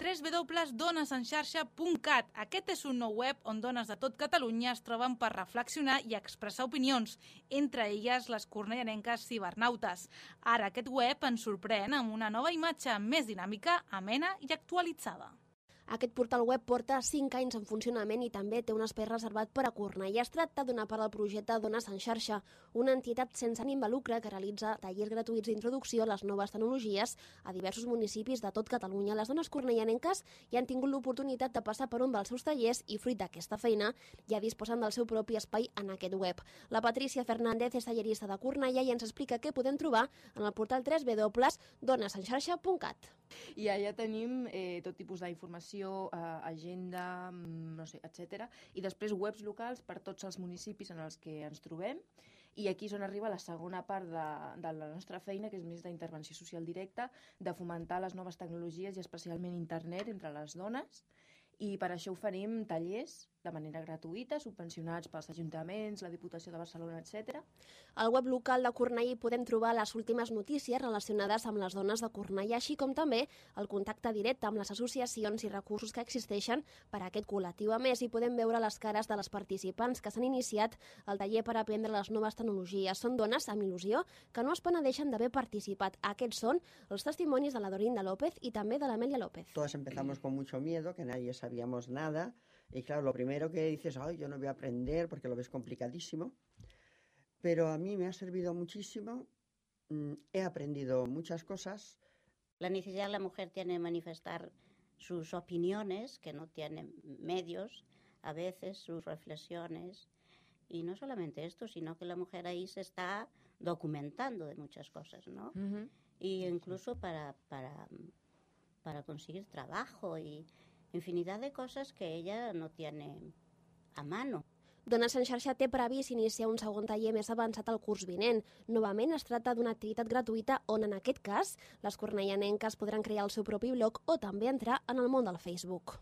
www.donesenxarxa.cat. Aquest és un nou web on dones de tot Catalunya es troben per reflexionar i expressar opinions, entre elles les cornellanenques cibernautes. Ara aquest web ens sorprèn amb una nova imatge més dinàmica, amena i actualitzada. Aquest portal web porta 5 anys en funcionament i també té un espai reservat per a Cornellà. Es tracta d'una part del projecte Dones en xarxa, una entitat sense ànim de lucre que realitza tallers gratuïts d'introducció a les noves tecnologies a diversos municipis de tot Catalunya. Les dones cornellanenques ja han tingut l'oportunitat de passar per un dels seus tallers i, fruit d'aquesta feina, ja disposen del seu propi espai en aquest web. La Patricia Fernández és tallerista de Cornellà i ens explica què podem trobar en el portal www.donesenxarxa.cat. I allà tenim eh, tot tipus d'informació, eh, agenda, mm, no sé, etc. I després webs locals per tots els municipis en els que ens trobem. I aquí és on arriba la segona part de, de la nostra feina, que és més d'intervenció social directa, de fomentar les noves tecnologies i especialment internet entre les dones. I per això oferim tallers de manera gratuïta, subvencionats pels ajuntaments, la Diputació de Barcelona, etc. Al web local de Cornellà hi podem trobar les últimes notícies relacionades amb les dones de Cornellà, així com també el contacte directe amb les associacions i recursos que existeixen per a aquest col·lectiu. A més, hi podem veure les cares de les participants que s'han iniciat al taller per aprendre les noves tecnologies. Són dones amb il·lusió que no es penedeixen d'haver participat. Aquests són els testimonis de la Dorinda López i també de l'Amelia López. Todas empezamos con mucho miedo, que nadie sabíamos nada. Y claro, lo primero que dices, ay, yo no voy a aprender porque lo ves complicadísimo. Pero a mí me ha servido muchísimo. Mm, He aprendido muchas cosas. La necesidad de la mujer tiene de manifestar sus opiniones, que no tienen medios, a veces sus reflexiones. Y no solamente esto, sino que la mujer ahí se está documentando de muchas cosas, ¿no? Y incluso para, para, para conseguir trabajo y infinidad de cosas que ella no tiene a mano. Dones en xarxa té previst iniciar un segon taller més avançat al curs vinent. Novament es tracta d'una activitat gratuïta on, en aquest cas, les cornellanenques podran crear el seu propi blog o també entrar en el món del Facebook.